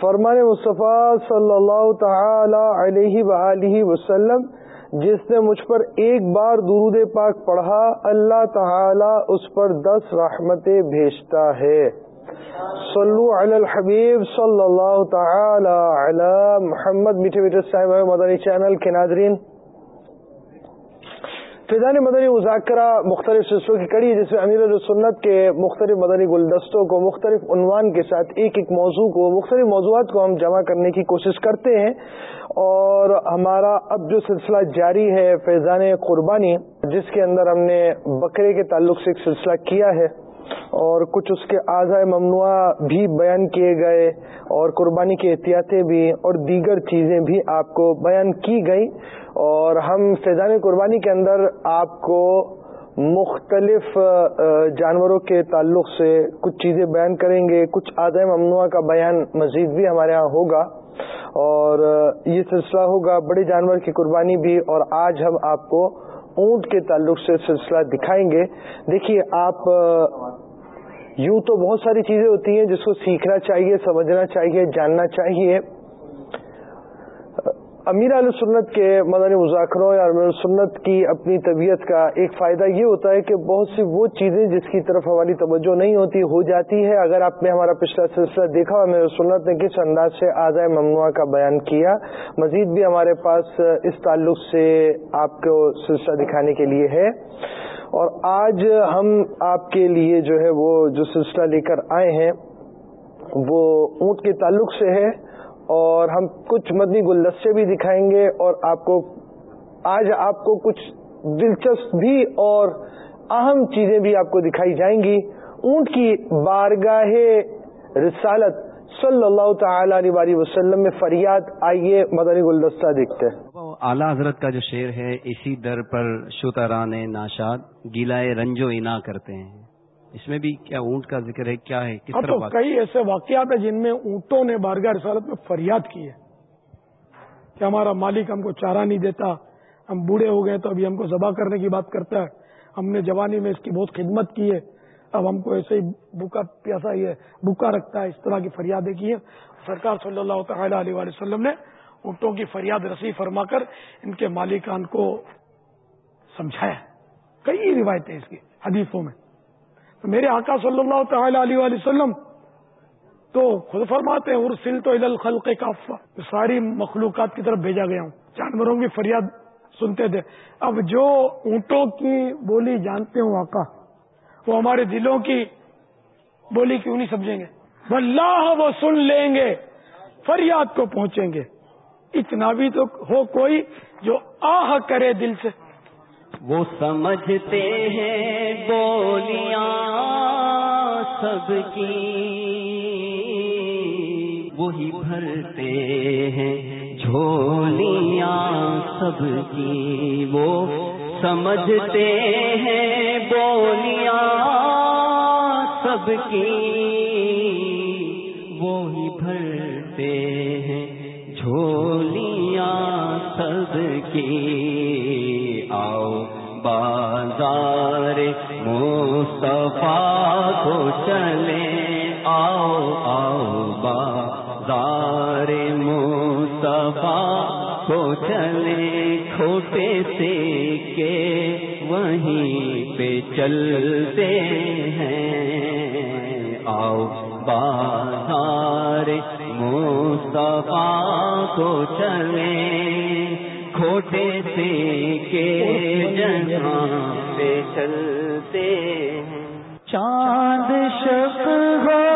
فرمان مصطفیٰ صلی اللہ تعالی علیہ وآلہ وسلم، جس نے مجھ پر ایک بار درود پاک پڑھا، اللہ تعالی اس پر دس رحمتیں بھیجتا ہے۔ صلو علی الحبیب صلی اللہ تعالی علی محمد، میٹھے میٹھے صاحب مدنی چینل کے ناظرین فیضان مدنی مذاکرہ مختلف سلسلوں کی کڑی جس میں امیر السنت کے مختلف مدنی گلدستوں کو مختلف عنوان کے ساتھ ایک ایک موضوع کو، مختلف موضوعات کو ہم جمع کرنے کی کوشش کرتے ہیں۔ اور ہمارا اب جو سلسلہ جاری ہے فیضان قربانی، جس کے اندر ہم نے بکرے کے تعلق سے ایک سلسلہ کیا ہے۔ اور کچھ اس کے اعضاء ممنوع بھی بیان کیے گئے اور قربانی کی احتیاطیں بھی اور دیگر چیزیں بھی آپ کو بیان کی گئی اور ہم فیضان قربانی کے اندر آپ کو مختلف جانوروں کے تعلق سے کچھ چیزیں بیان کریں گے، کچھ اعضاء ممنوع کا بیان مزید بھی ہمارے ہاں ہوگا اور یہ سلسلہ ہوگا بڑے جانور کی قربانی بھی اور آج ہم آپ کو اونٹ کے تعلق سے سلسلہ دکھائیں گے۔ دیکھیے، آپ، یوں تو بہت ساری چیزیں ہوتی ہیں جس کو سیکھنا چاہیے، سمجھنا چاہیے، جاننا چاہیے۔ امیر علیہ سنت کے مدنی مذاکروں یا امیر سنت کی اپنی طبیعت کا ایک فائدہ یہ ہوتا ہے کہ بہت سی وہ چیزیں جس کی طرف ہماری توجہ نہیں ہوتی، ہو جاتی ہے۔ اگر آپ نے ہمارا پچھلا سلسلہ دیکھا، امیر سنت نے کس انداز سے آزائے ممنوع کا بیان کیا، مزید بھی ہمارے پاس اس تعلق سے آپ کو سلسلہ دکھانے کے لیے ہے۔ اور آج ہم آپ کے لیے جو ہے وہ جو سلسلہ لے کر آئے ہیں، وہ اونٹ کے تعلق سے ہے۔ اور ہم کچھ مدنی گلدستے بھی دکھائیں گے اور آپ کو آج آپ کو کچھ دلچسپ بھی اور اہم چیزیں بھی آپ کو دکھائی جائیں گی۔ اونٹ کی بارگاہ رسالت صلی اللہ تعالی علیہ وسلم میں فریاد۔ آئیے مدنی گلدستہ دیکھتے اعلیٰ حضرت کا جو شعر ہے، اسی در پر شتران ناشاد، گیلائے رنجو انا کرتے ہیں۔ اس میں بھی کیا اونٹ کا ذکر ہے کیا ہے کس طرح تو کئی ایسے واقعات ہیں جن میں اونٹوں نے بارگاہ رسالت میں فریاد کی ہے کہ ہمارا مالک ہم کو چارہ نہیں دیتا ہم بوڑھے ہو گئے تو ابھی ہم کو ذبح کرنے کی بات کرتا ہے۔ ہم نے جوانی میں اس کی بہت خدمت کی ہے اب ہم کو ایسے ہی بھوکا پیاسا ہی ہے بھوکا رکھتا ہے اس طرح کی فریادیں کی ہیں۔ سرکار صلی اللہ تعالی علیہ وسلم نے اونٹوں کی فریاد رسی فرما کر ان کے مالکان کو سمجھایا۔ کئی روایتیں اس کی حدیثوں میں۔ تو میرے آقا صلی اللہ تعالی علیہ وسلم تو خود فرماتے ہیں ارسل تو الخلق کافا ساری مخلوقات کی طرف بھیجا گیا ہوں۔ جانوروں کی فریاد سنتے تھے۔ اب جو اونٹوں کی بولی جانتے ہوں آقا، وہ ہمارے دلوں کی بولی کیوں نہیں سمجھیں گے؟ اللہ وہ سن لیں گے، فریاد کو پہنچیں گے۔ اتنا بھی تو ہو کوئی جو آہ کرے دل سے۔ وہ سمجھتے ہیں بولیاں سب کی۔ وہی بھرتے ہیں جھولیاں سب کی۔ وہ سمجھتے ہیں بولیاں سب کی۔ وہی بھرتے ہیں جھولیاں سب کی۔ آؤ، بازار مصطفیٰ کو چلے۔ آؤ آؤ، بازار مصطفیٰ کو چلے۔ کھوٹے سے کے وہیں پہ چلتے ہیں۔ آؤ، بازار مصطفیٰ کو چلے۔ کھوٹے سے کے جہاں پہ چلتے ہیں۔ چاند شک ہو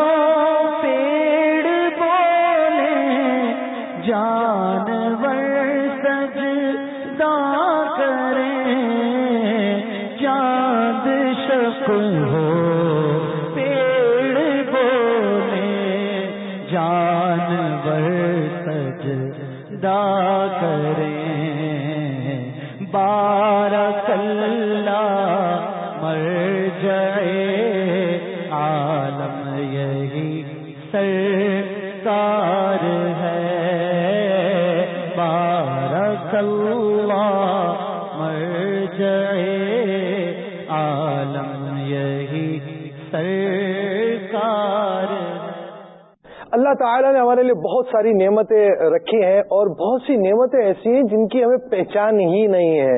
تعالیٰ نے ہمارے لیے بہت ساری نعمتیں رکھی ہیں اور بہت سی نعمتیں ایسی ہیں جن کی ہمیں پہچان ہی نہیں ہے۔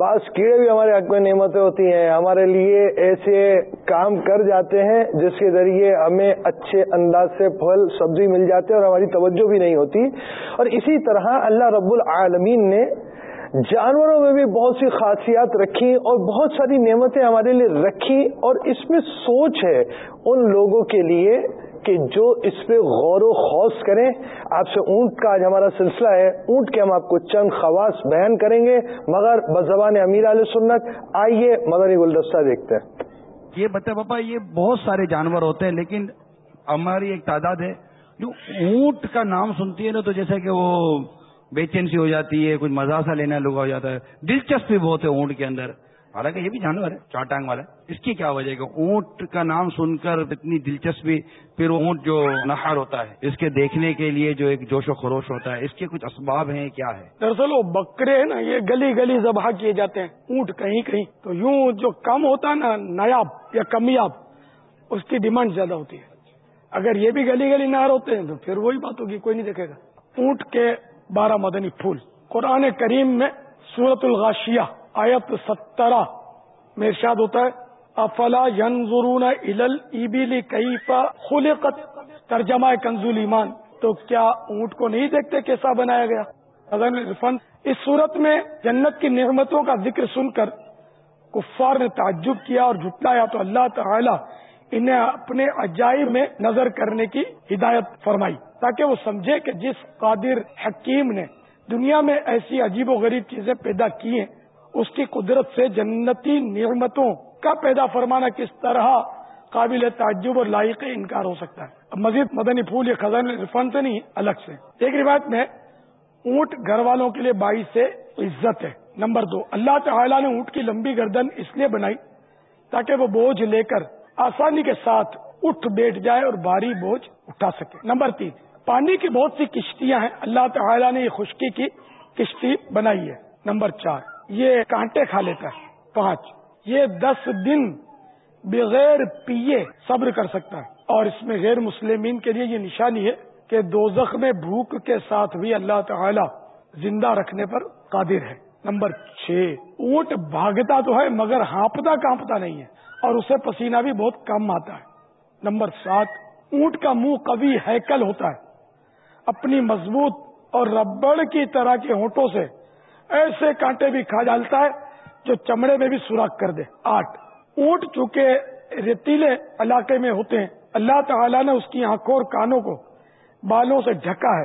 بعض کیڑے بھی ہمارے حق میں نعمتیں ہوتی ہیں، ہمارے لیے ایسے کام کر جاتے ہیں جس کے ذریعے ہمیں اچھے انداز سے پھل، سبزی مل جاتے اور ہماری توجہ بھی نہیں ہوتی۔ اور اسی طرح اللہ رب العالمین نے جانوروں میں بھی بہت سی خاصیات رکھی اور بہت ساری نعمتیں ہمارے لیے رکھی اور اس میں سوچ ہے ان لوگوں کے لیے کہ جو اس پہ غور و خوص کریں، آپ سے اونٹ کا آج ہمارا سلسلہ ہے، اونٹ کے ہم آپ کو چند خواص بیان کریں گے، مگر بزبان امیر علیہ سنت، آئیے مدنی گلدستہ دیکھتے ہیں۔ یہ بتا پاپا یہ بہت سارے جانور ہوتے ہیں، لیکن ہماری ایک تعداد ہے، جو اونٹ کا نام سنتی ہے نا، تو جیسا کہ وہ بے چین سی ہو جاتی ہے کچھ مزہ سا لینا لوگا ہو جاتا ہے۔ دلچسپی بہت ہے اونٹ کے اندر۔ حالانکہ یہ بھی جانور ہے چار ٹانگ والا اس کی کیا وجہ ہے کہ اونٹ کا نام سن کر اتنی دلچسپی، پھر وہ اونٹ جو نہار ہوتا ہے، اس کے دیکھنے کے لیے جو ایک جوش و خروش ہوتا ہے، اس کے کچھ اسباب ہیں، کیا ہے؟ دراصل وہ بکرے ہیں نا، یہ گلی گلی ذبح کیے جاتے ہیں۔ اونٹ کہیں کہیں۔ تو یوں جو کم ہوتا ہے نا، نایاب یا کمیاب، اس کی ڈیمانڈ زیادہ ہوتی ہے۔ اگر یہ بھی گلی گلی نہار ہوتے ہیں، تو پھر وہی بات ہوگی، کوئی نہیں دیکھے گا۔ اونٹ کے بارہ مدنی پھول۔ قرآن کریم میں سورت الغاشیہ۔ آیت سترہ میں ارشاد ہوتا ہے، افلا ینظرون الى الابل کیف خلقت؟ ترجمہ کنزول ایمان۔ تو کیا اونٹ کو نہیں دیکھتے کیسا بنایا گیا؟ عرفان، اس صورت میں جنت کی نعمتوں کا ذکر سن کر کفار نے تعجب کیا اور جھٹلایا، تو اللہ تعالی انہیں اپنے عجائب میں نظر کرنے کی ہدایت فرمائی۔ تاکہ وہ سمجھے کہ جس قادر حکیم نے دنیا میں ایسی عجیب و غریب چیزیں پیدا کی ہیں اس کی قدرت سے جنتی نعمتوں کا پیدا فرمانا کس طرح قابل تعجب اور لائق انکار ہو سکتا ہے۔ اب مزید مدنی پھول یہ خزان عرفان سے نہیں، الگ سے۔ ایک روایت میں اونٹ گھر والوں کے لیے باعث سے عزت ہے۔ نمبر دو، اللہ تعالیٰ نے اونٹ کی لمبی گردن اس لیے بنائی تاکہ وہ بوجھ لے کر آسانی کے ساتھ اٹھ بیٹھ جائے اور بھاری بوجھ اٹھا سکے۔ نمبر تین، پانی کی بہت سی کشتیاں ہیں۔ اللہ تعالیٰ نے یہ خشکی کی کشتی بنائی ہے۔ نمبر چار یہ کانٹے کھا لیتا ہے، پانچ۔ یہ دس دن بغیر پیے صبر کر سکتا ہے۔ اور اس میں غیر مسلمین کے لیے یہ نشانی ہے کہ دوزخ میں بھوک کے ساتھ بھی اللہ تعالی زندہ رکھنے پر قادر ہے۔ نمبر چھ۔ اونٹ بھاگتا تو ہے، مگر ہانپتا کانپتا نہیں ہے، اور اسے پسینہ بھی بہت کم آتا ہے۔ نمبر سات۔ اونٹ کا منہ قوی ہیکل ہوتا ہے۔ اپنی مضبوط اور ربڑ کی طرح کے ہونٹوں سے ایسے کانٹے بھی کھا ڈالتا ہے جو چمڑے میں بھی سوراخ کر دے۔ آٹھ، اونٹ چونکہ ریتیلے علاقے میں ہوتے ہیں، اللہ تعالیٰ نے اس کی آنکھوں اور کانوں کو بالوں سے ڈھکا ہے،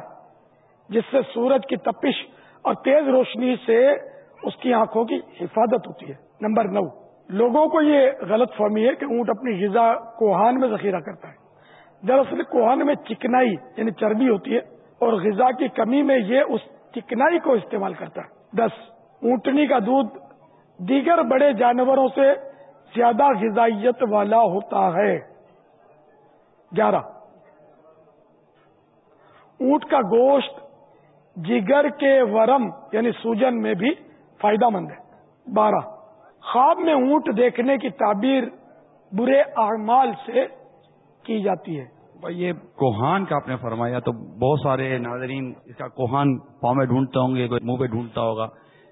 جس سے سورج کی تپش اور تیز روشنی سے اس کی آنکھوں کی حفاظت ہوتی ہے۔ نمبر نو، لوگوں کو یہ غلط فہمی ہے کہ اونٹ اپنی غذا کوہان میں ذخیرہ کرتا ہے۔ دراصل کوہان میں چکنائی یعنی چربی ہوتی ہے، اور غذا کی کمی میں یہ اس چکنائی کو استعمال کرتا ہے۔ دس، اونٹنی کا دودھ دیگر بڑے جانوروں سے زیادہ غذائیت والا ہوتا ہے۔ گیارہ۔ اونٹ کا گوشت جگر کے ورم یعنی سوجن میں بھی فائدہ مند ہے۔ بارہ۔ خواب میں اونٹ دیکھنے کی تعبیر برے اعمال سے کی جاتی ہے۔ بھائی یہ کوہان کا آپ نے فرمایا تو بہت سارے ناظرین اس کا کوہان پاؤں میں ڈھونڈتا ہوں گے منہ پہ ڈھونڈتا ہوگا۔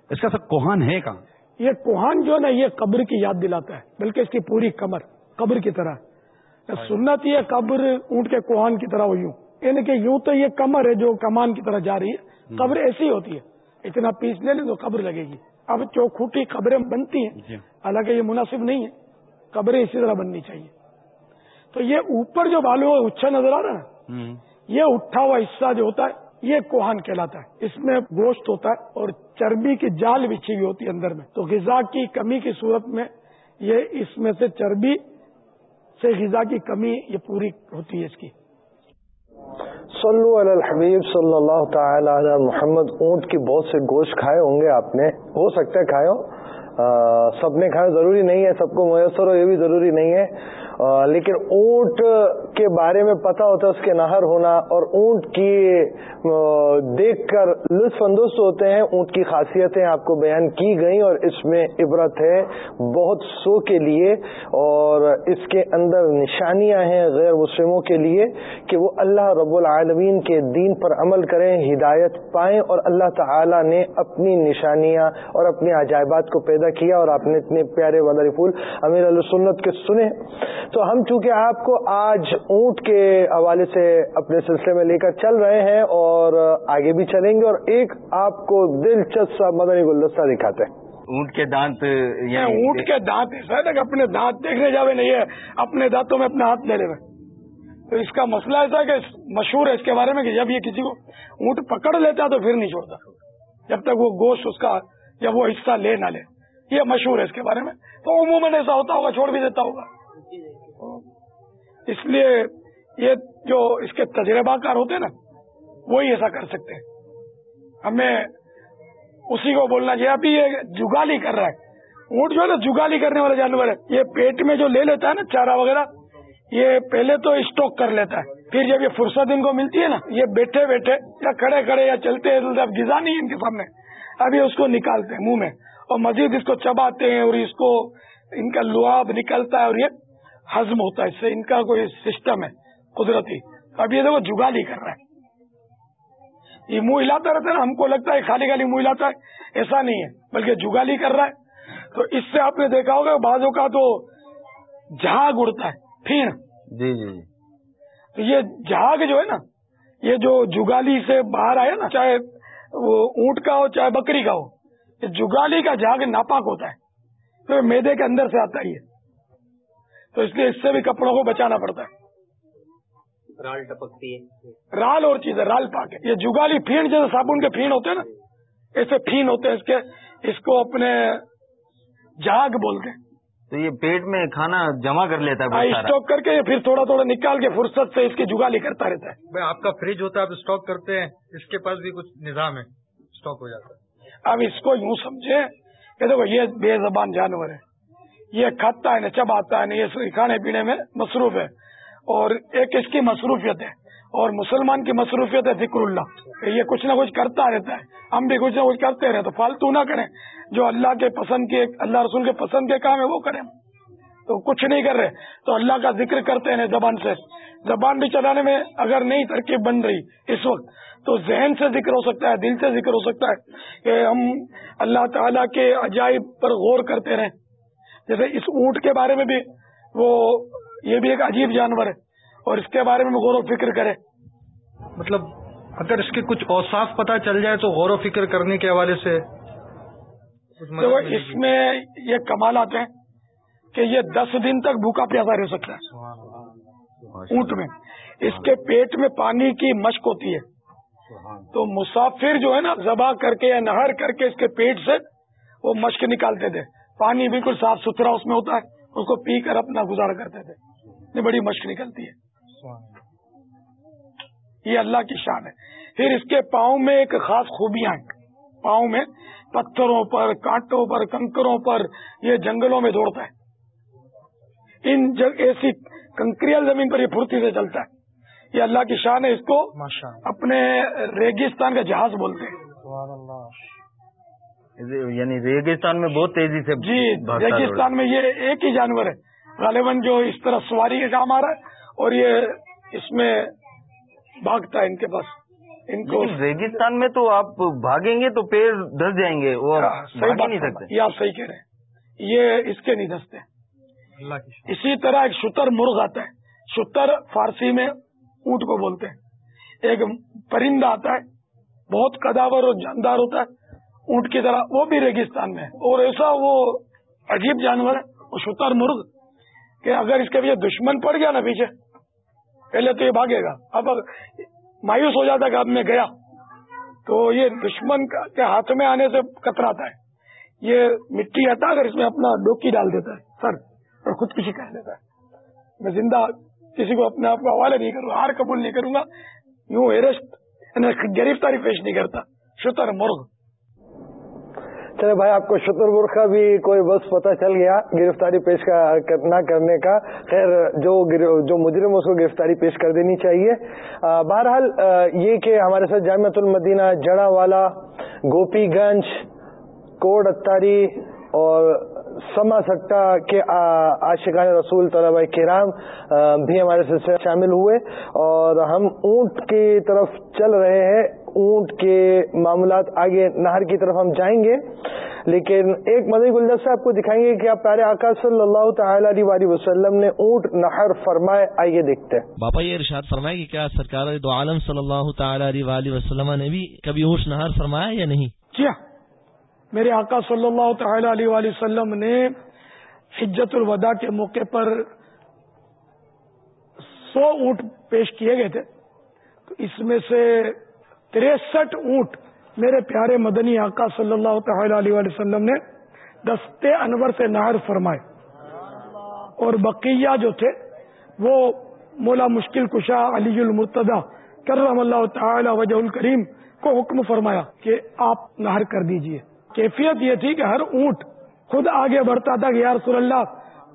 اس کا سب کوہان ہے کہاں؟ یہ کوہان جو نا یہ قبر کی یاد دلاتا ہے بلکہ اس کی پوری کمر قبر کی طرح۔ سنت یہ قبر اونٹ کے کوہان کی طرح ہوئی یعنی کہ یوں تو یہ کمر ہے جو کمان کی طرح جا رہی ہے۔ قبر ایسی ہوتی ہے اتنا پیس لے لیں تو قبر لگے گی۔ اب چوکھوٹی قبریں بنتی ہیں جی۔ حالانکہ یہ مناسب نہیں ہے قبریں اسی طرح بننی چاہیے۔ تو یہ اوپر جو بالو اچھا نظر آ رہا ہے یہ اٹھا ہوا حصہ جو ہوتا ہے یہ کوہان کہلاتا ہے۔ اس میں گوشت ہوتا ہے اور چربی کی جال بچھی ہوئی ہوتی ہے اندر میں۔ تو غذا کی کمی کی صورت میں یہ اس میں سے چربی سے غذا کی کمی یہ پوری ہوتی ہے اس کی۔ صلو علی الحبیب صلی اللہ تعالی علی محمد۔ اونٹ کی بہت سے گوشت کھائے ہوں گے آپ نے۔ ہو سکتا ہے کھائے ہو سب نے کھائے ضروری نہیں ہے سب کو میسر ہو یہ بھی ضروری نہیں ہے۔ لیکن اونٹ کے بارے میں پتا ہوتا ہے اس کے نہر ہونا اور اونٹ کی دیکھ کر لطف اندوز ہوتے ہیں، اونٹ کی خاصیتیں آپ کو بیان کی گئیں اور اس میں عبرت ہے بہت سو کے لیے اور اس کے اندر نشانیاں ہیں غیر مسلموں کے لیے کہ وہ اللہ رب العالمین کے دین پر عمل کریں، ہدایت پائیں اور اللہ تعالی نے اپنی نشانیاں اور اپنے عجائبات کو پیدا کیا اور آپ نے اتنے پیارے ودری پھول امیر علیہ سنت کے سنے تو ہم چونکہ آپ کو آج اونٹ کے حوالے سے اپنے سلسلے میں لے کر چل رہے ہیں اور آگے بھی چلیں گے اور ایک آپ کو دلچسپ مدنی گلدستہ دکھاتے ہیں۔ اونٹ کے دانت یعنی اونٹ کے دانت ایسا ہے اپنے دانت دیکھنے جاوے نہیں ہے اپنے دانتوں میں اپنے ہاتھ لے لے تو اس کا مسئلہ ایسا ہے کہ مشہور ہے اس کے بارے میں کہ جب یہ کسی کو اونٹ پکڑ لیتا تو پھر نہیں چھوڑتا جب تک وہ گوشت اس کا جب وہ حصہ لے نہ لے۔ یہ مشہور ہے اس کے بارے میں۔ تو عموماً ایسا ہوتا ہوگا چھوڑ بھی دیتا ہوگا۔ اس لیے یہ جو اس کے تجربہ کار ہوتے نا، وہی ایسا کر سکتے ہیں۔ ہمیں اسی کو بولنا چاہیے۔ ابھی یہ جگالی کر رہا ہے۔ اونٹ جو ہے نا، جگالی کرنے والا جانور ہے یہ پیٹ میں جو لے لیتا ہے نا، چارہ وغیرہ، یہ پہلے تو اسٹاک کر لیتا ہے۔ پھر جب یہ فرصت ان کو ملتی ہے نا، یہ بیٹھے بیٹھے یا کھڑے کھڑے یا چلتے اب مطلب غذا نہیں ان کے سامنے۔ ابھی اس کو نکالتے ہیں منہ میں۔ اور مزید اس کو چباتے ہیں اور اس کو ان کا لواب نکلتا ہے اور یہ ہزم ہوتا ہے اس سے ان کا کوئی سسٹم ہے قدرتی۔ اب یہ دیکھو جگالی کر رہا ہے۔ یہ منہ ہلاتا رہتا ہے نا ہم کو لگتا ہے خالی خالی منہ ہلاتا ہے۔ ایسا نہیں ہے بلکہ جگالی کر رہا ہے۔ تو اس سے آپ نے دیکھا ہوگا بازوں کا تو جہاگ اڑتا ہے پھین جی جی جی۔ تو یہ جہاگ جو ہے نا یہ جو جگالی سے باہر آئے نا چاہے وہ اونٹ کا ہو چاہے بکری کا ہو یہ جگالی کا جھاگ ناپاک ہوتا ہے۔ تو میدے کے اندر سے آتا ہی ہے تو اس لیے اس سے بھی کپڑوں کو بچانا پڑتا ہے۔ رال ٹپکتی ہے۔ رال اور چیز ہے رال پاک ہے۔ یہ جگالی پھین جیسے صابن کے پھین ہوتے ہیں نا ایسے پھین ہوتے ہیں اس کے اس کو اپنے جاگ بولتے ہیں۔ تو یہ پیٹ میں کھانا جمع کر لیتا ہے اسٹاک کر کے پھر تھوڑا تھوڑا نکال کے فرصت سے اس کی جگالی کرتا رہتا ہے۔ آپ کا فریج ہوتا ہے آپ اسٹاک کرتے ہیں اس کے پاس بھی کچھ نظام ہے اسٹاک ہو جاتا ہے۔ اب اس کو یوں سمجھے کہ دیکھو یہ بے زبان جانور ہے۔ یہ کھاتا ہے نا چب آتا ہے نا یہ کھانے پینے میں مصروف ہے۔ اور ایک اس کی مصروفیت ہے۔ اور مسلمان کی مصروفیت ہے ذکر اللہ یہ کچھ نہ کچھ کرتا رہتا ہے۔ ہم بھی کچھ نہ کچھ کرتے رہتے تو فالتو نہ کریں۔ جو اللہ کے پسند کے، اللہ رسول کے پسند کے کام ہے وہ کریں۔ تو کچھ نہیں کر رہے، تو اللہ کا ذکر کرتے ہیں زبان سے۔ زبان بھی چلانے میں اگر نہیں ترکیب بن رہی اس وقت، تو ذہن سے ذکر ہو سکتا ہے، دل سے ذکر ہو سکتا ہے کہ ہم اللہ تعالیٰ کے عجائب پر غور کرتے رہیں۔ جیسے اس اونٹ کے بارے میں بھی وہ یہ بھی ایک عجیب جانور ہے اور اس کے بارے میں غور و فکر کرے۔ مطلب اگر اس کے کچھ اوساف پتہ چل جائے تو غور و فکر کرنے کے حوالے سے تو اس میں یہ کمالات ہیں کہ یہ دس دن تک بھوکا پیاسا رہ سکتا ہے۔ اونٹ میں۔ اس کے پیٹ میں پانی کی مشق ہوتی ہے۔ تو مسافر جو ہے نا ذبح کر کے یا نہر کر کے اس کے پیٹ سے وہ مشق نکالتے تھے۔ پانی بالکل صاف ستھرا اس میں ہوتا ہے اس کو پی کر اپنا گزارا کرتے تھے۔ یہ بڑی مشق نکلتی ہے۔ یہ اللہ کی شان ہے۔ پھر اس کے پاؤں میں ایک خاص خوبیاں ہیں۔ پاؤں میں پتھروں پر کانٹوں پر کنکروں پر یہ جنگلوں میں دوڑتا ہے۔ ان ایسی کنکریل زمین پر یہ پھرتی سے چلتا ہے۔ یہ اللہ کی شان ہے۔ اس کو اپنے ریگستان کا جہاز بولتے ہیں۔ یعنی ریگستان میں بہت تیزی سے جی ریگستان میں یہ ایک ہی جانور ہے۔ غالباً جو اس طرح سواری کا کام آ رہا ہے اور یہ اس میں بھاگتا ہے ان کے پاس۔ ان کو ریگستان میں تو آپ بھاگیں گے تو پیر دس جائیں گے وہ صحیح نہیں سکتے۔ یہ آپ صحیح کہہ رہے ہیں۔ یہ اس کے نہیں دستے اسی طرح ایک شتر مرغ آتا ہے۔ شتر فارسی میں اونٹ کو بولتے ہیں۔ ایک پرندہ آتا ہے بہت قداور اور جاندار ہوتا ہے۔ اونٹ کی طرح، وہ بھی ریگستان میں اور ایسا وہ عجیب جانور ہے، وہ شتر مرغ، کہ اگر اس کے پیچھے دشمن پڑ گیا نا پیچھے، پہلے تو یہ بھاگے گا۔ اب مایوس ہو جاتا کہ اب میں گیا، تو یہ دشمن کے ہاتھ میں آنے سے کتراتا ہے یہ مٹی ہٹا کر اس میں اپنا ڈوکی ڈال دیتا ہے، سر، اور خود کسی کہہ دیتا ہے۔ میں زندہ کسی کو اپنے آپ کو حوالے نہیں کروں، ہار قبول نہیں کروں گا۔ یوں ایرسٹ یعنی گرفتاری پیش نہیں کرتا۔ شتر مرغ۔ چلے بھائی، آپ کو شتر مرغ کا بھی کوئی بس پتہ چل گیا گرفتاری پیش نہ کرنے کا. خیر، جو جو مجرم اس کو گرفتاری پیش کر دینی چاہیے۔ بہرحال یہ کہ ہمارے ساتھ جامعت المدینہ جڑا والا گوپی گنج کوٹ اتاری اور سما سٹا کے عاشقان رسول طلبہ کرام بھی ہمارے سلسلے شامل ہوئے اور ہم اونٹ کی طرف چل رہے ہیں۔ اونٹ کے معاملات آگے نہر کی طرف ہم جائیں گے۔ لیکن ایک مدعی گلدستہ آپ کو دکھائیں گے کہ آپ پیارے آقا صلی اللہ تعالی علیہ وسلم نے اونٹ نہر فرمائے آئیے دیکھتے ہیں۔ باپا یہ ارشاد فرمائے کہ کیا سرکار دو عالم صلی اللہ تعالی علیہ وسلم نے بھی کبھی اونٹ نہر فرمایا یا نہیں؟ کیا جی میرے آقا صلی اللہ تعالی علیہ وآلہ وسلم نے حجت الوداع کے موقع پر سو اونٹ پیش کیے گئے تھے۔ تو اس میں سے تریسٹھ اونٹ میرے پیارے مدنی آقا صلی اللہ تعالی علیہ وسلم نے دستے انور سے نہر فرمائے۔ اور بقیہ جو تھے، وہ مولا مشکل کشا علی المرتدا کرم اللہ تعالی وجہ الکریم کو حکم فرمایا کہ آپ نہر کر دیجیے۔ کیفیت یہ تھی کہ ہر اونٹ خود آگے بڑھتا تھا کہ یا رسول اللہ،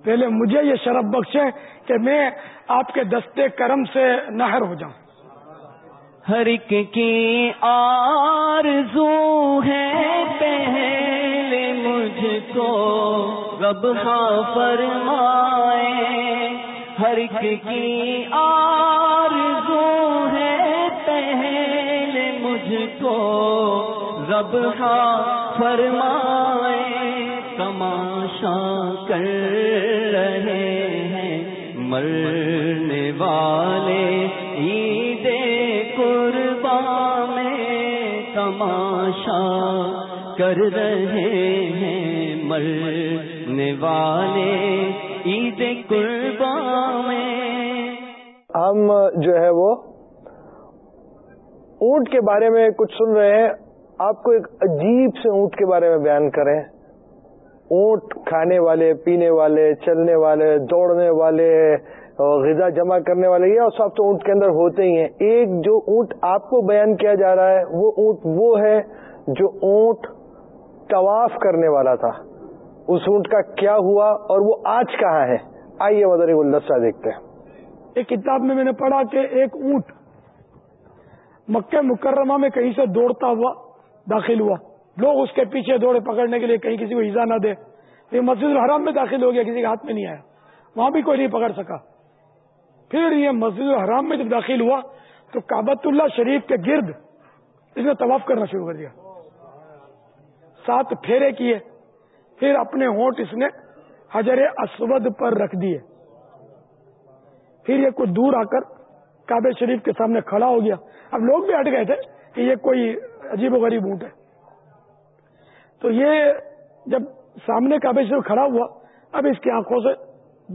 پہلے مجھے یہ شرف بخشے کہ میں آپ کے دستے کرم سے نہر ہو جاؤں۔ ہر ایک کی آرزو ہے پہلے مجھ کو، رب ہاں فرمائے۔ ہر ایک کی آرزو ہے پہلے مجھ کو، رب ہاں فرمائے۔ تماشا کر رہے ہیں مرنے والے کر رہے ہیں مرنے والے عید قربان میں ہم جو ہے وہ اونٹ کے بارے میں کچھ سن رہے ہیں۔ آپ کو ایک عجیب سے اونٹ کے بارے میں بیان کریں۔ اونٹ کھانے والے، پینے والے، چلنے والے، دوڑنے والے، غذا جمع کرنے والے، یہ سب تو اونٹ کے اندر ہوتے ہی ہیں۔ ایک جو اونٹ آپ کو بیان کیا جا رہا ہے، وہ اونٹ وہ ہے جو اونٹ طواف کرنے والا تھا، اس اونٹ کا کیا ہوا اور وہ آج کہاں ہے؟ آئیے مدری گلدستہ دیکھتے ہیں۔ ایک کتاب میں میں نے پڑھا کہ ایک اونٹ مکہ مکرمہ میں کہیں سے دوڑتا ہوا داخل ہوا۔ لوگ اس کے پیچھے دوڑے پکڑنے کے لیے کہیں کسی کو ایزا نہ دے۔ یہ مسجد الحرام میں داخل ہو گیا، کسی کے ہاتھ میں نہیں آیا۔ وہاں بھی کوئی نہیں پکڑ سکا۔ پھر یہ مسجد الحرام میں جب داخل ہوا تو کابت اللہ شریف کے گرد اس نے طواف کرنا شروع کر دیا۔ سات پھیرے کیے پھر اپنے ہونٹ اس نے حجر اسود پر رکھ دیے۔ پھر یہ کچھ دور آ کر کعبے شریف کے سامنے کھڑا ہو گیا۔ اب لوگ بھی ہٹ گئے تھے کہ یہ کوئی عجیب و غریب اونٹ ہے۔ تو یہ جب سامنے کعبے سے کھڑا ہوا اب اس کی آنکھوں سے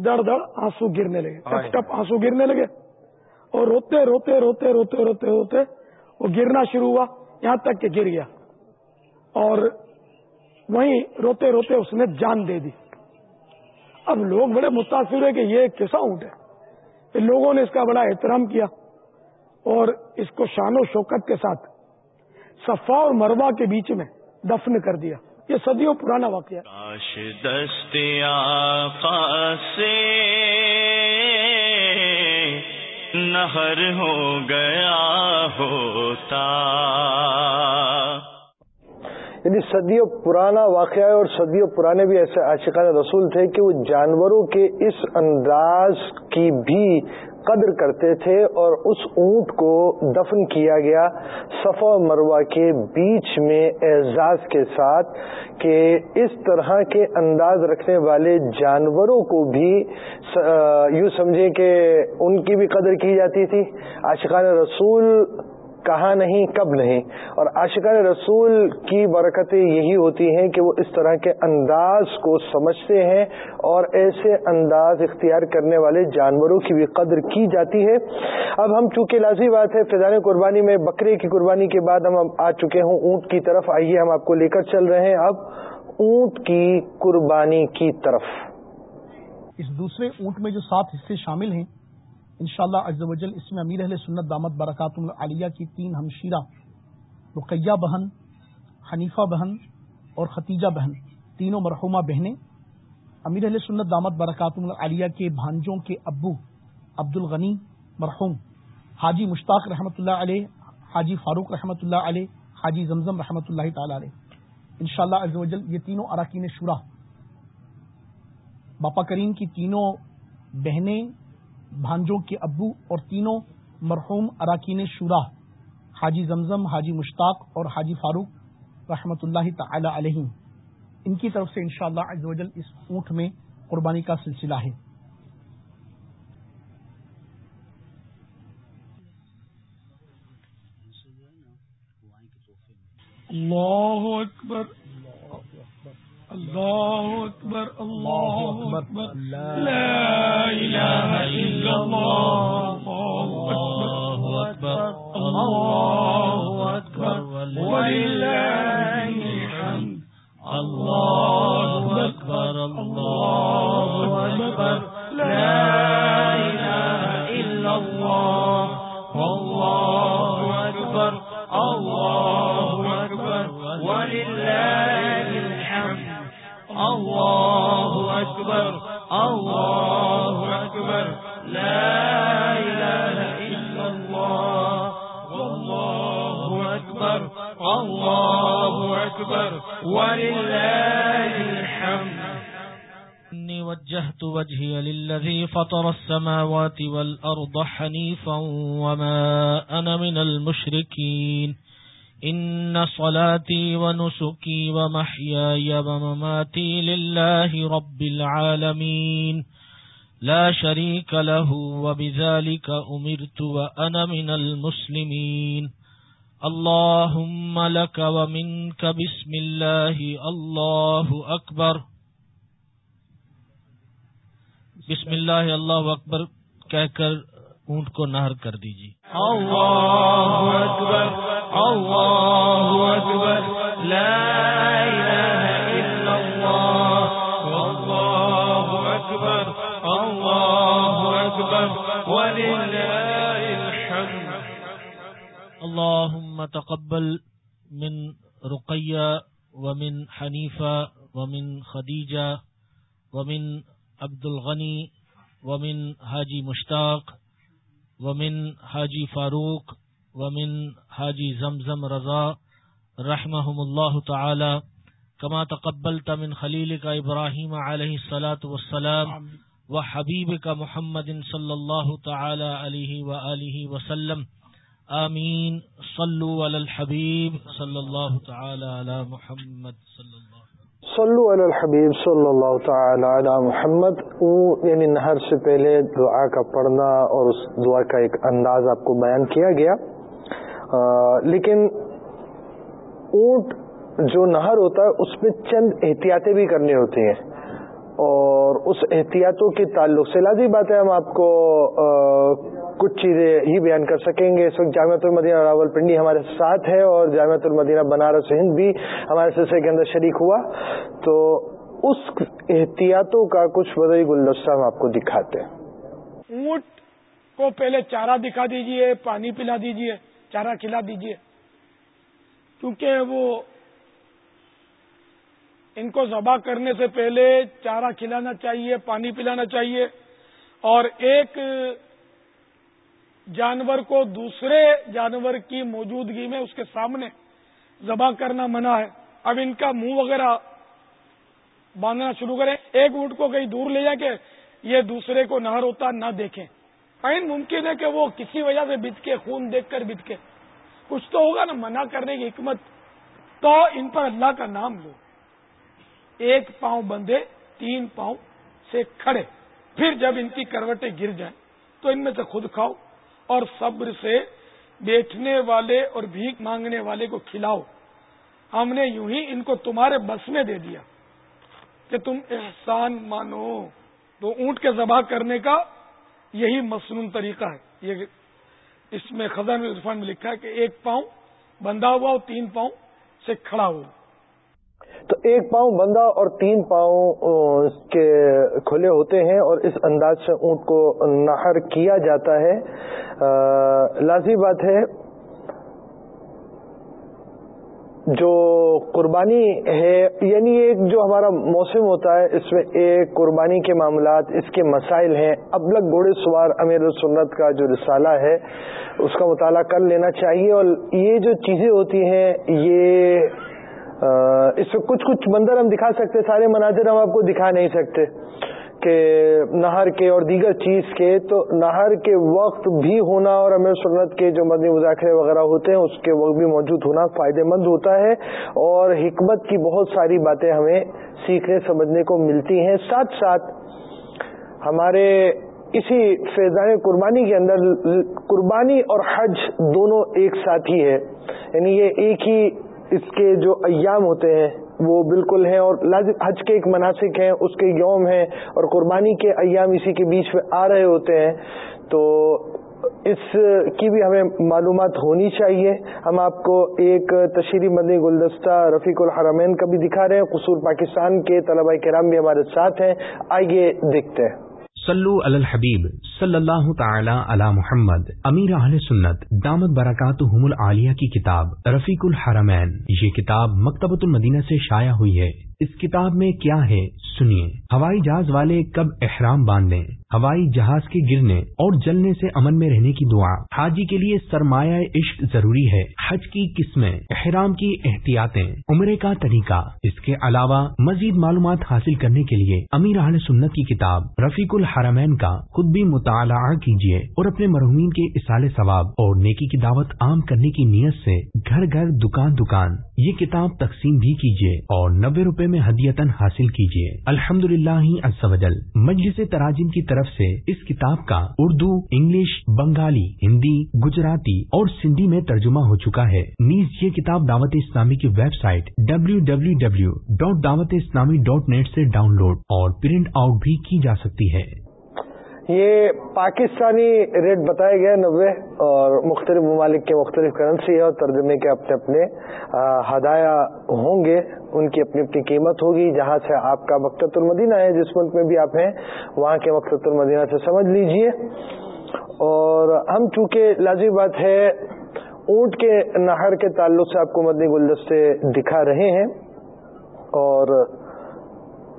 دڑ دڑ آنسو گرنے لگے ٹپ ٹپ آنسو گرنے لگے۔ اور روتے روتے روتے روتے روتے روتے وہ گرنا شروع ہوا یہاں تک کہ گر گیا۔ اور وہیں روتے روتے اس نے جان دے دی۔ اب لوگ بڑے متاثر ہوئے کہ یہ کیسا اونٹ ہے۔ لوگوں نے اس کا بڑا احترام کیا اور اس کو شان و شوکت کے ساتھ صفا اور مروا کے بیچ میں دفن کر دیا۔ یہ صدیوں پرانا واقعہ کاش دستیا سے نہر ہو گیا ہوتا۔ یعنی صدیوں پرانا واقعہ اور صدیوں پرانے بھی ایسے عاشقان رسول تھے کہ وہ جانوروں کے اس انداز کی بھی قدر کرتے تھے اور اس اونٹ کو دفن کیا گیا صفا مروا کے بیچ میں اعزاز کے ساتھ کہ اس طرح کے انداز رکھنے والے جانوروں کو بھی یوں سمجھیں کہ ان کی بھی قدر کی جاتی تھی۔ عاشقان رسول کہاں نہیں، کب نہیں۔ اور عاشقان رسول کی برکتیں یہی ہوتی ہیں کہ وہ اس طرح کے انداز کو سمجھتے ہیں اور ایسے انداز اختیار کرنے والے جانوروں کی بھی قدر کی جاتی ہے۔ اب ہم چونکہ لازمی بات ہے فضان قربانی میں بکرے کی قربانی کے بعد ہم آ چکے ہوں، اونٹ کی طرف آئیے، ہم آپ کو لے کر چل رہے ہیں۔ اب اونٹ کی قربانی کی طرف۔ اس دوسرے اونٹ میں جو سات حصے شامل ہیں انشاءاللہ شاء اللہ اس میں امیر اہل سنت دامت برکات العالیہ کی تین ہمشیرہ، رقیہ بہن، حنیفہ بہن اور ختیجہ بہن، تینوں مرحومہ بہنیں۔ امیر اہل سنت دامت برکات العالیہ کے بھانجوں کے ابو عبد الغنی مرحوم، حاجی مشتاق رحمۃ اللہ علیہ، حاجی فاروق رحمۃ اللہ علیہ، حاجی زمزم رحمۃ اللہ تعالی علیہ۔ ان شاء اللہ یہ تینوں اراکین شورا، باپا کریم کی تینوں بہنیں بھانجوں کے ابو اور تینوں مرحوم اراکین شورا، حاجی زمزم، حاجی مشتاق اور حاجی فاروق رحمۃ اللہ تعالی علیہ ان کی طرف سے انشاءاللہ شاء اللہ اس اونٹ میں قربانی کا سلسلہ ہے۔ اللہ اکبر۔ اللہ اکبر اللہ اکبر لا الہ الا اللہ۔ اللہ اکبر۔ اللہ وجهي للذي فطر السماوات والأرض حنيفا وما أنا من المشركين. ان صلاتي ونسكي ومحياي ومماتي لله رب العالمين. لا شريك له وبذلك امرت وانا من المسلمين. اللهم لك ومنك بسم الله الله اكبر بسم الله الله اکبر کہہ کر اونٹ کو نہر کر دیجیے۔ اللہ اکبر اللہ اکبر لا الہ الا اللہ اللہ اکبر اللہ اکبر وللہ الحمد۔ اللهم تقبل من رقیہ ومن حنیفہ ومن خدیجہ ومن عبد الغنی ومن حاجی مشتاق ومن حاجی فاروق ومن حاجی زمزم رضا رحمهم اللہ تعالی کما تقبلت من خلیل کا ابراہیم علیہ السلاۃ والسلام و حبیب کا محمد صلی اللہ تعالی علیہ و وسلم. آمین. صلو علی الحبیب صلی اللہ تعالی علی محمد صلی اللہ صلو علی الحبیب صلی اللہ تعالی علی محمد. یعنی نہر سے پہلے دعا کا پڑھنا اور اس دعا کا ایک انداز آپ کو بیان کیا گیا. لیکن اونٹ جو نہر ہوتا ہے، اس میں چند احتیاطیں بھی کرنی ہوتی ہیں. اور اس احتیاطوں کے تعلق سے لازمی بات ہے ہم آپ کو کچھ چیزیں ہی بیان کر سکیں گے۔ اس وقت جامعۃ المدینہ راول پنڈی ہمارے ساتھ ہے اور جامعۃ المدینہ بنارس ہند بھی ہمارے سلسلے کے اندر شریک ہوا۔ تو اس احتیاطوں کا کچھ بدئی گلدستہ ہم آپ کو دکھاتے ہیں۔ اونٹ کو پہلے چارہ دکھا دیجیے، پانی پلا دیجیے، چارہ کھلا دیجیے۔ کیونکہ وہ ان کو ذبح کرنے سے پہلے چارہ کھلانا چاہیے، پانی پلانا چاہیے۔ اور ایک جانور کو دوسرے جانور کی موجودگی میں اس کے سامنے ذبح کرنا منع ہے۔ اب ان کا منہ وغیرہ باندھنا شروع کریں۔ ایک اونٹ کو کہیں دور لے جا کے یہ دوسرے کو نہر ہوتا نہ دیکھیں۔ این ممکن ہے کہ وہ کسی وجہ سے بت کے خون دیکھ کر بت کے۔ کچھ تو ہوگا نا، منع کرنے کی حکمت۔ تو ان پر اللہ کا نام لو۔ ایک پاؤں بندھے تین پاؤں سے کھڑے۔ پھر جب ان کی کروٹیں گر جائیں، تو ان میں سے خود کھاؤ۔ اور صبر سے بیٹھنے والے اور بھیک مانگنے والے کو کھلاؤ۔ ہم نے یوں ہی ان کو تمہارے بس میں دے دیا کہ تم احسان مانو۔ تو اونٹ کے ذبح کرنے کا یہی مصنون طریقہ ہے۔ یہ اس میں خزان عرفان میں لکھا ہے کہ ایک پاؤں بندھا ہوا اور تین پاؤں سے کھڑا ہوا۔ تو ایک پاؤں بندہ اور تین پاؤں کے کھلے ہوتے ہیں اور اس انداز سے اونٹ کو نہر کیا جاتا ہے۔ لازمی بات ہے، جو قربانی ہے یعنی ایک جو ہمارا موسم ہوتا ہے، اس میں ایک قربانی کے معاملات، اس کے مسائل ہیں۔ اب لگ گھوڑے سوار امیر السنت کا جو رسالہ ہے، اس کا مطالعہ کر لینا چاہیے۔ اور یہ جو چیزیں ہوتی ہیں، یہ اس میں کچھ کچھ منظر ہم دکھا سکتے سارے مناظر ہم آپ کو دکھا نہیں سکتے کہ نہر کے اور دیگر چیز کے۔ تو نہر کے وقت بھی ہونا اور امیر سنت کے جو مدنی مذاکرے وغیرہ ہوتے ہیں، اس کے وقت بھی موجود ہونا فائدہ مند ہوتا ہے اور حکمت کی بہت ساری باتیں ہمیں سیکھنے، سمجھنے کو ملتی ہیں۔ ساتھ ساتھ ہمارے اسی فیضان قربانی کے اندر قربانی اور حج دونوں ایک ساتھ ہی ہے۔ یعنی یہ ایک ہی اس کے جو ایام ہوتے ہیں، وہ بالکل ہیں اور حج کے ایک مناسب ہیں، اس کے یوم ہیں اور قربانی کے ایام اسی کے بیچ میں آ رہے ہوتے ہیں۔ تو اس کی بھی ہمیں معلومات ہونی چاہیے۔ ہم آپ کو ایک تشہیری مدنی گلدستہ رفیق الحرمین کا بھی دکھا رہے ہیں۔ قصور پاکستان کے طلبہ کرام بھی ہمارے ساتھ ہیں۔ آئیے دیکھتے ہیں۔ صلو علی الحبیب صلی اللہ تعالی علی محمد. امیر اہل سنت، دامت برکات العالیہ کی کتاب رفیق الحرمین. یہ کتاب مکتبۃ المدینہ سے شائع ہوئی ہے۔ اس کتاب میں کیا ہے؟ سنیے۔ ہوائی جہاز والے کب احرام باندھیں؟ ہوائی جہاز کے گرنے اور جلنے سے امن میں رہنے کی دعا حاجی کے لیے سرمایہ عشق ضروری ہے۔ حج کی قسمیں، احرام کی احتیاطیں، عمرے کا طریقہ۔ اس کے علاوہ مزید معلومات حاصل کرنے کے لیے امیر اہل سنت کی کتاب رفیق الحرمین کا خود بھی مطالعہ کیجیے اور اپنے مرحومین کے اصال ثواب اور نیکی کی دعوت عام کرنے کی نیت سے گھر گھر، دکان دکان یہ کتاب تقسیم بھی کیجیے اور نبے روپے میں ہدیتن حاصل کیجیے الحمد للہ مجلس تراجم کی طرف سے اس کتاب کا اردو، انگلش، بنگالی، ہندی، گجراتی اور سندھی میں ترجمہ ہو چکا ہے۔ نیز یہ کتاب دعوت اسلامی کی website W W W dot Dawat Islami dot net سے ڈاؤن لوڈ اور پرنٹ آؤٹ بھی کی جا سکتی ہے۔ یہ پاکستانی ریٹ بتایا گیا نوے اور مختلف ممالک کے مختلف کرنسی ہے اور ترجمے کے اپنے اپنے ہدایا ہوں گے۔ ان کی اپنی اپنی قیمت ہوگی۔ جہاں سے آپ کا مقت المدینہ ہے، جس ملک میں بھی آپ ہیں، وہاں کے مقت المدینہ سے سمجھ لیجیے۔ اور ہم چونکہ لازمی بات ہے، اونٹ کے نہر کے تعلق سے آپ کو مدنی گلدستے دکھا رہے ہیں۔ اور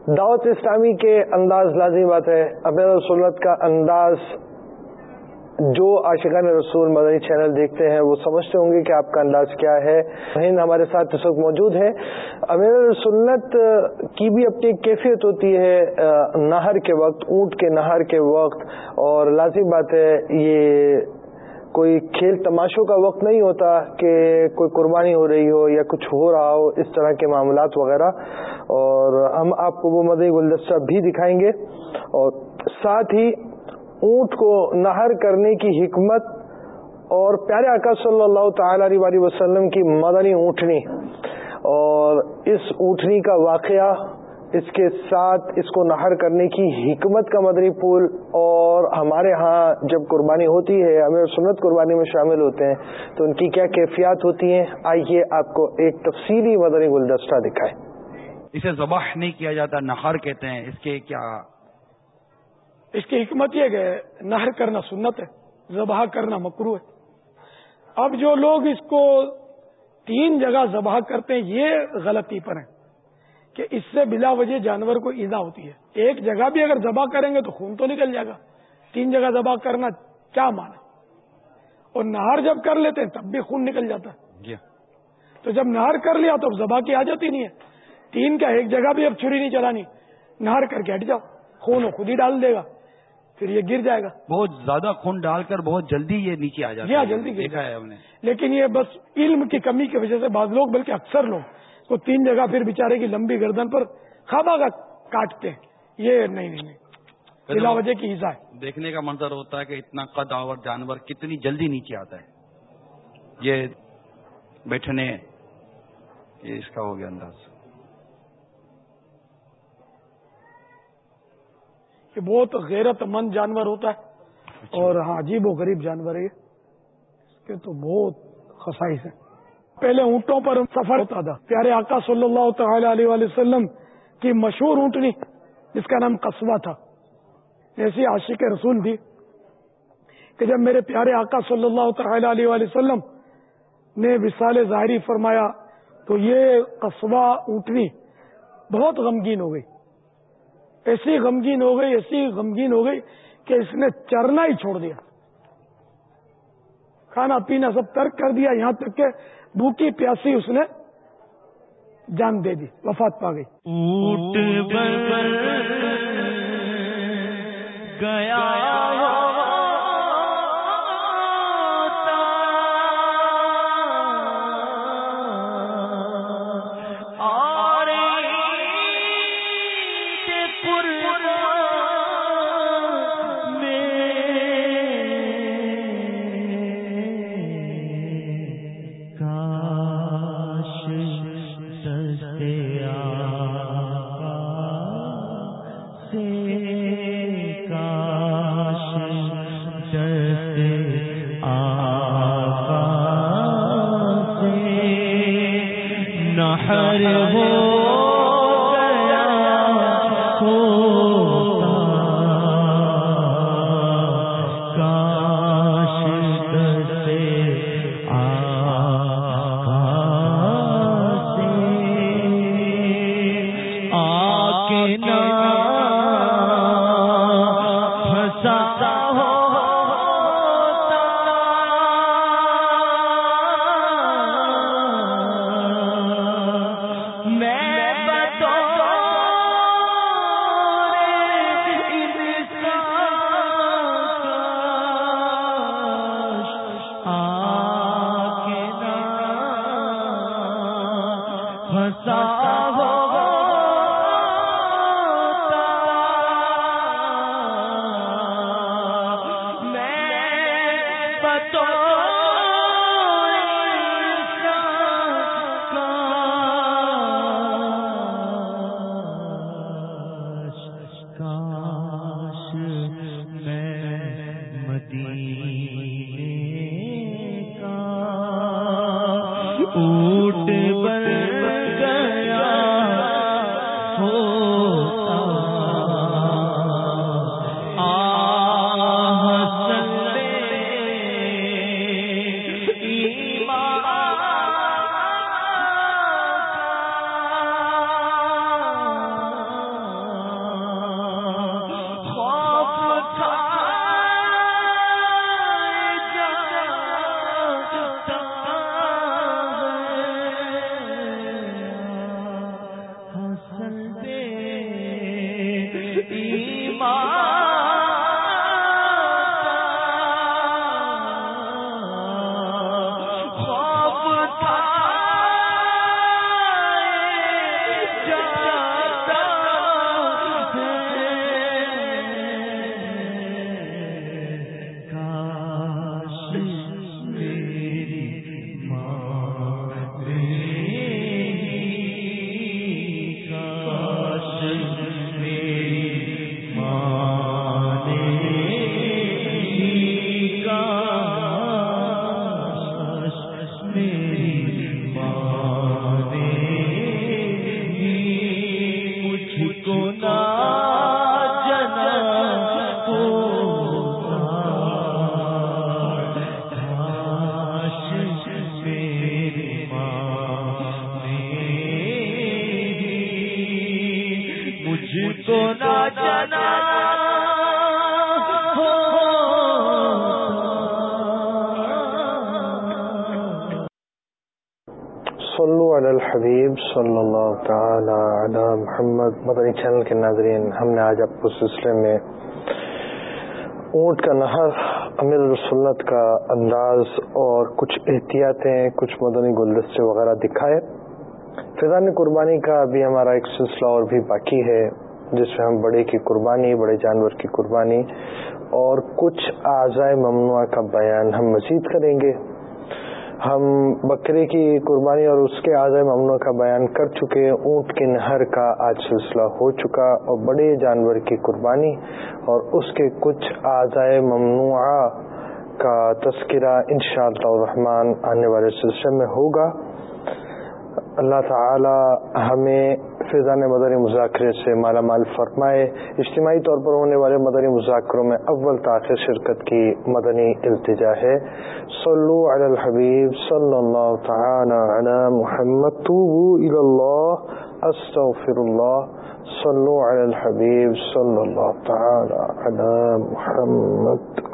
دعوت اسلامی کے انداز لازمی بات ہے۔ امیر رسولت کا انداز جو عاشقان رسول مدنی چینل دیکھتے ہیں، وہ سمجھتے ہوں گے کہ آپ کا انداز کیا ہے۔ ہند ہمارے ساتھ اس وقت موجود ہے امیر سنت کی بھی اپنی کیفیت ہوتی ہے نہر کے وقت، اونٹ کے نہر کے وقت۔ اور لازمی بات ہے، یہ کوئی کھیل تماشوں کا وقت نہیں ہوتا کہ کوئی قربانی ہو رہی ہو یا کچھ ہو رہا ہو، اس طرح کے معاملات وغیرہ۔ اور ہم آپ کو وہ مدعی گلدستہ بھی دکھائیں گے۔ اور ساتھ ہی اونٹ کو نہر کرنے کی حکمت اور پیارے آکا صلی اللہ تعالی علیہ وسلم کی مدنی اونٹنی۔ اور اس اونٹنی کا واقعہ اس کے ساتھ اس کو نہر کرنے کی حکمت کا مدنی پھول اور ہمارے ہاں جب قربانی ہوتی ہے ہمیں سنت قربانی میں شامل ہوتے ہیں تو ان کی کیا کیفیات ہوتی ہیں؟ آئیے آپ کو ایک تفصیلی مدنی گلدستہ دکھائے اسے ذبح نہیں کیا جاتا نہر کہتے ہیں۔ اس کے کیا؟ اس کی حکمت یہ کہ نہر کرنا سنت ہے ذبح کرنا مکرو ہے۔ اب جو لوگ اس کو تین جگہ ذبح کرتے ہیں یہ غلطی پر ہیں۔ کہ اس سے بلا وجہ جانور کو ایزا ہوتی ہے۔ ایک جگہ بھی اگر ذبح کریں گے تو خون تو نکل جائے گا۔ تین جگہ ذبح کرنا کیا مانا اور نہار جب کر لیتے ہیں تب بھی خون نکل جاتا ہے۔ جی۔ تو جب نہار کر لیا تو اب ذبح کی حاجت ہی نہیں ہے۔ تین کا ایک جگہ بھی اب چھری نہیں چلانی۔ نہار کر کے ہٹ جاؤ۔ خون خود ہی ڈال دے گا۔ پھر یہ گر جائے گا۔ بہت زیادہ خون ڈال کر بہت جلدی یہ نیچے آ جائے گا جلدی دیکھا ہے ہم نے۔ لیکن یہ بس علم کی کمی کی وجہ سے بعض لوگ بلکہ اکثر لوگ تو تین جگہ پھر بےچارے کی لمبی گردن پر خابا کا کاٹتے ہیں۔ یہ نہیں نہیں بلا وجہ کی ایزا ہے۔ دیکھنے کا منظر ہوتا ہے کہ اتنا قد آور جانور کتنی جلدی نیچے آتا ہے۔ یہ بیٹھنے یہ اس کا ہو گیا انداز۔ یہ بہت غیرت مند جانور ہوتا ہے۔ اچھا۔ اور ہاں عجیب و غریب جانور ہے یہ۔ تو بہت خسائش ہے پہلے اونٹوں پر سفر ہوتا تھا۔ پیارے آقا صلی اللہ تعالی علیہ وسلم کی مشہور اونٹنی جس کا نام قصبہ تھا۔ ایسی عاشق رسول تھی کہ جب میرے پیارے آقا صلی اللہ تعالی علیہ وسلم نے وصال ظاہری فرمایا تو یہ قصبہ اونٹنی بہت غمگین ہو گئی۔ ایسی غمگین ہو گئی، ایسی غمگین ہو گئی کہ اس نے چرنا ہی چھوڑ دیا۔ کھانا پینا سب ترک کر دیا، یہاں تک کہ بھوکی پیاسی اس نے جان دے دی وفات پا گئی۔ گیا۔ تھا۔ مدنی چینل کے ناظرین، ہم نے آج آپ کو سلسلے میں اونٹ کا نہر، امیر السنت کا انداز اور کچھ احتیاطیں، کچھ مدنی گلدستے وغیرہ دکھائے۔ فضان قربانی کا ابھی ہمارا ایک سلسلہ اور بھی باقی ہے، جس میں ہم بڑے کی قربانی، بڑے جانور کی قربانی اور کچھ اعضائے ممنوع کا بیان ہم مزید کریں گے۔ ہم بکرے کی قربانی اور اس کے اعضاء ممنوع کا بیان کر چکے اونٹ کے نہر کا آج سلسلہ ہو چکا اور بڑے جانور کی قربانی اور اس کے کچھ اعضائے ممنوع کا تذکرہ انشاءاللہ الرحمن اللہ رحمان آنے والے سلسلے میں ہوگا۔ اللہ تعالی ہمیں فیضان مدنی مذاکرے سے مالا مال فرمائے، اجتماعی طور پر ہونے والے مدنی مذاکروں میں اول تاخیر شرکت کی مدنی التجا ہے۔ صلو علی الحبیب صلی اللہ تعالی علی محمد، توبو الی اللہ، استغفر اللہ، صلو علی الحبیب صلی اللہ تعالی علی محمد۔